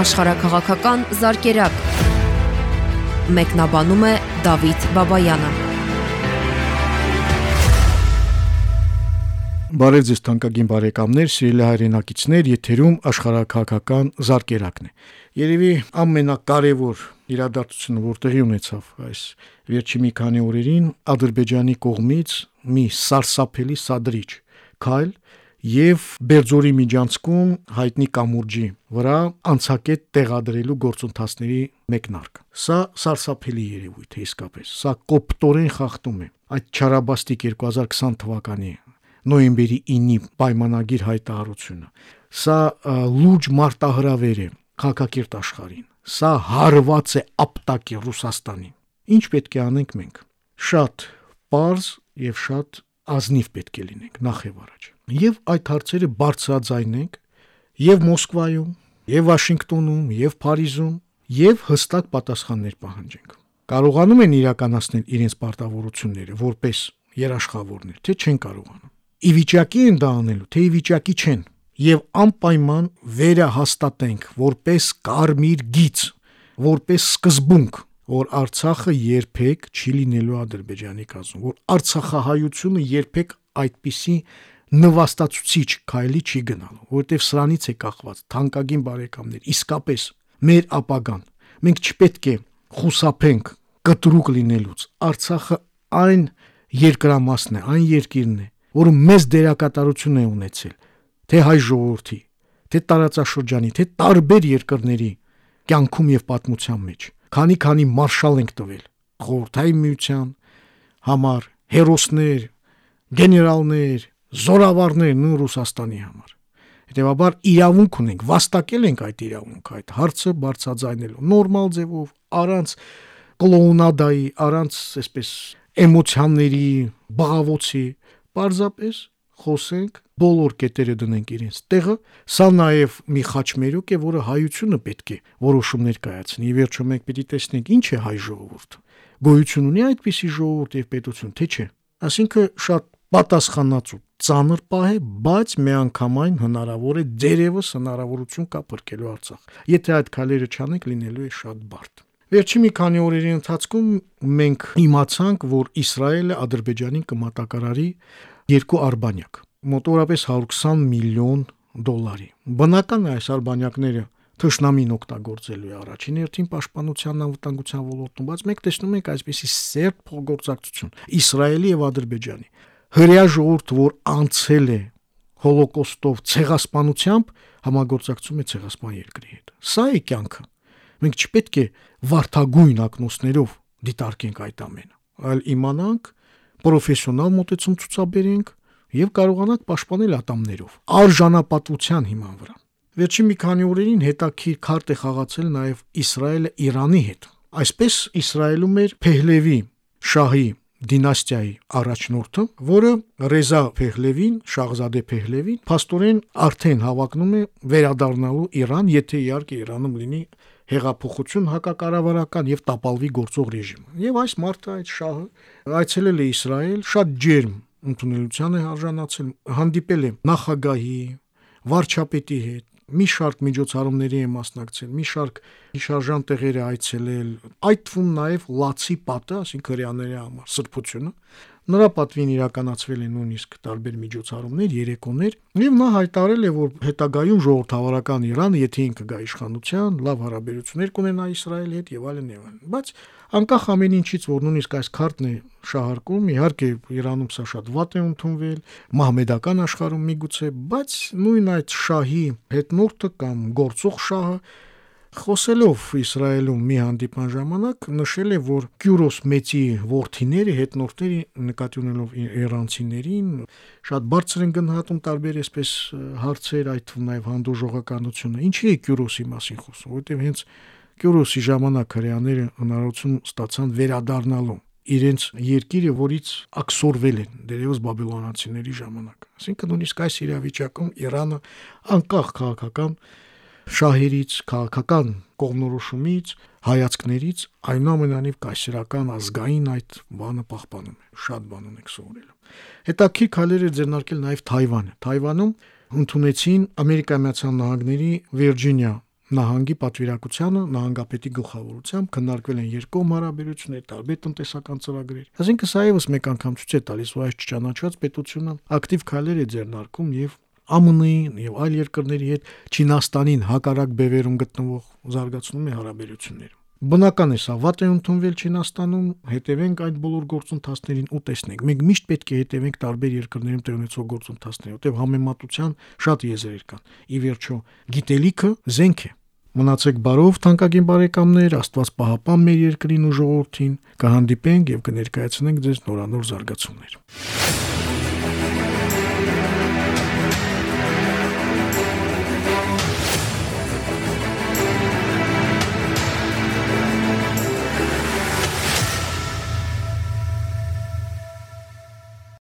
աշխարհակղական զարգերակ։ Մեկնաբանում է Դավիթ Բաբայանը։ Բարև ձեզ թանկագին բարեկամներ, սիրելի հայրենակիցներ, եթերում աշխարհակղական զարգերակն է։ Երևի ամենակարևոր իրադարձությունը, որ տեղի ունեցավ այս վերջի մի քանի օրերին Ադրբեջանի կողմից մի սարսափելի սադրիչ քայլ եւ Բերձորի միջանցքում հայտնի կամուրջի վրա անցակետ տեղադրելու գործընթացների մեկնարկը։ Սա սարսափելի երևույթ է իսկապես։ Սա կոպտորեն խախտում է այդ չարաբաստիկ 2020 թվականի նոյեմբերի 9-ի պայմանագիր հայտարարությունը։ Սա լուրջ մարտահրավեր է քաղաքակիրթ աշխարհին։ Սա հարված է ապտակի Ռուսաստանին։ Ինչ պետք է անենք մենք։ Շատ པարզ եւ շատ ազնիվ պետք է լինենք նախ եւ առաջ եւ այդ հարցերը բարձրաձայնենք եւ Մոսկվայում, եւ Վաշինգտոնում, եւ Փարիզում եւ հստակ պատասխաններ պահանջենք։ Կարողանում են իրականացնել իրենց պարտավորությունները որպես երաշխավորներ, թե չեն կարողանում։ Ի վիճակի են դա անելու, թե ի վիճակի չեն։ Եվ անպայման վերահաստատենք որպես կարմիր գիծ, որպես սկզբունք, որ Արցախը երբեք չի լինելու Ադրբեջանի կազմում, որ Արցախահայությունը երբեք այդպիսի նվաստացուցիչ քայլի չի գնալու, որովհետև սրանից է կախված թանկագին բարեկամներ, իսկապես մեր ապագան։ Մենք չպետք է խուսափենք կտրուկ լինելուց։ Արցախը այն երկրամասն է, այն երկիրն է, որը մեծ դերակատարություն է ունեցել թե հայ ժողովրդի, թե տարածաշրջանի, թե տարբեր երկրների կյանքում եւ պատմության մեջ։ Քանի-քանի մարշալ ենք տվել խորհրդային միության համար, հերոսներ, գեներալներ, զորավարներ նույն Ռուսաստանի համար։ Հետևաբար իրավունք ունենք, վաստակել ենք այդ իրավունքը, այդ հարցը բարձրաձայնելու նորմալ ձևով, առանց կլոունադայի, առանց այսպես էմոցիաների, բաղավոցի, պարզապես խոսենք, բոլոր կետերը դնենք իրենց տեղը, սա նաև մի խաչմերուկ է, որը հայությունը պետք է որոշումներ կայացնի։ Ի վերջո մենք պիտի տեսնենք ինչ է հայ ժողովուրդը։ Գոյություն ունի այդպիսի ժողովուրդ եւ պետություն, թե չէ։ Այսինքն շատ պատասխանատու ծանր պահ է, բայց միանգամայն հնարավոր է դերևս հնարավորություն կա փրկելու Արցախ։ Եթե այդ քայլերը չանենք, լինելու է շատ բարդ։ Վերջի մի քանի օրերի ընթացքում մենք իմացանք, որ Իսրայելը Ադրբեջանին կմատակարարի երկու արբանյակ, մոտորապես 120 միլիոն դոլարի։ Բնական է այս արբանյակները թշնամին օգտագործելու է առաջին հերթին պաշտպանության անվտանգության ոլորտում, բայց մենք տեսնում ենք այսպիսի սերտ փոխգործակցություն Իսրայելի եւ Ադրբեջանի։ Հրեա ժողովուրդ, որ անցել է հոլոկոստով ցեղասպանությամբ, համագործակցում է ցեղասպան երկրի հետ։ Սա է կյանքը։ Մենք չպետք է վարթագույն ակնոցներով դիտարկենք այդ ամենը, այլ իմանանք, պրոֆեսիոնալ մոտեցում ցուցաբերենք եւ կարողանանք պաշտպանել ատամներով արժանապատվության հիման վրա։ Վերջին մի քանի օրերին հետաքրիր քարտ է խաղացել նաեւ Իսրայելը Իրանի հետ։ Այսպես Իսրայելում էր Փեհլևի շահի դինաստիայի առաջնորդը, որը Ռեզա Փեհլևին, Շահզադե Փեհլևին, փաստորեն արդեն հավակնում է վերադառնալու Իրան, եթե իհարկե Իրանում լինի հեղափոխություն հակակառավարական եւ տապալվի գործող ռեժիմ։ Եվ այս մարդը այդ շահը այցելել է Իսրայել, շատ ջերմ ընդունելության է արժանացել, հանդիպել է նախագահի, վարչապետի հետ, մի շարք միջոցառումների է մասնակցել, մի շարք հիշարժան տեղեր է այցելել, այդ թվում նաև լացի պատը, ասին քրեաների համար սրբությունը, նրա պատվին իրականացվել են նույնիսկ տարբեր միջոցառումներ, երեկոներ, եւ նա հայտարել է, որ հետագայում ժողովրդավարական Իրանը, եթե ինքը գա իշխանության, լավ հարաբերություններ կունենա Իսրայելի հետ եւ այլն եւ այլն։ Բայց անկախ ամեն ինչից, որ նույնիսկ այս քարտն է շահարկում, իհարկե Իրանում սա շատ վատ է ընդունվել, մահմեդական աշխարհում միգուցե, բայց նույն այդ շահի հետնորդը կամ գործող շահը Խոսելով Իսրայելում մի հանդիպման ժամանակ նշել է, որ Կյուրոս մեծի ворթիները, հետնորդների նկատի ունելով իրանցիներին, շատ բարձր են գնահատում տարբեր այսպես հարցեր, այդ թվում նաև հանդուրժողականությունը։ Ինչի է Կյուրոսի մասին խոսում, որովհետև հենց Կյուրոսի ժամանակ հрьяաները հնարավորություն ստացան վերադառնալու իրենց երկիրը, որից ակսորվել են դերևս բաբիլոնացիների ժամանակ։ Այսինքն նույնիսկ այս իրավիճակում Իրանը անկախ քաղաքական շահերից, քաղաքական կողմնորոշումից, հայացքներից այնուամենայնիվ կայսերական ազգային այդ բանը պահպանում է։ Շատ բան ունենք սովորելու։ Հետաքրքիր քայլեր է ձեռնարկել նաև Թայվանը։ Թայվանում ընդունեցին Ամերիկայի Միացյալ Նահանգների Վիրջինիա նահանգի պատվիրակությանը նահանգապետի գլխավորությամբ քննարկվել են երկկողմ հարաբերություններ, տարբեր տնտեսական ծրագրեր։ Այսինքն սա եւս մեկ անգամ ցույց է տալիս, որ այս չճանաչված պետությունը ակտիվ քայլեր է ձեռնարկում եւ ԱՄՆ-ին եւ այլ երկրների հետ Չինաստանին հակարակ բևերում գտնվող զարգացնում է հարաբերությունները։ Բնական է սա վատ է ընդունվել Չինաստանում, հետևենք այդ բոլոր գործընթացներին ու տեսնենք։ Մենք միշտ պետք է հետևենք տարբեր երկրներում տեղ ունեցող գործընթացներին, որտեղ համեմատության շատ եզրեր կան։ Ի վերջո, գիտելիքը զենք է։ Մնացեք բարով, թանկագին բարեկամներ, Աստված պահապան մեր երկրին ու ժողովրդին։ Կհանդիպենք եւ կներկայացնենք ձեզ նորանոր զարգացումներ։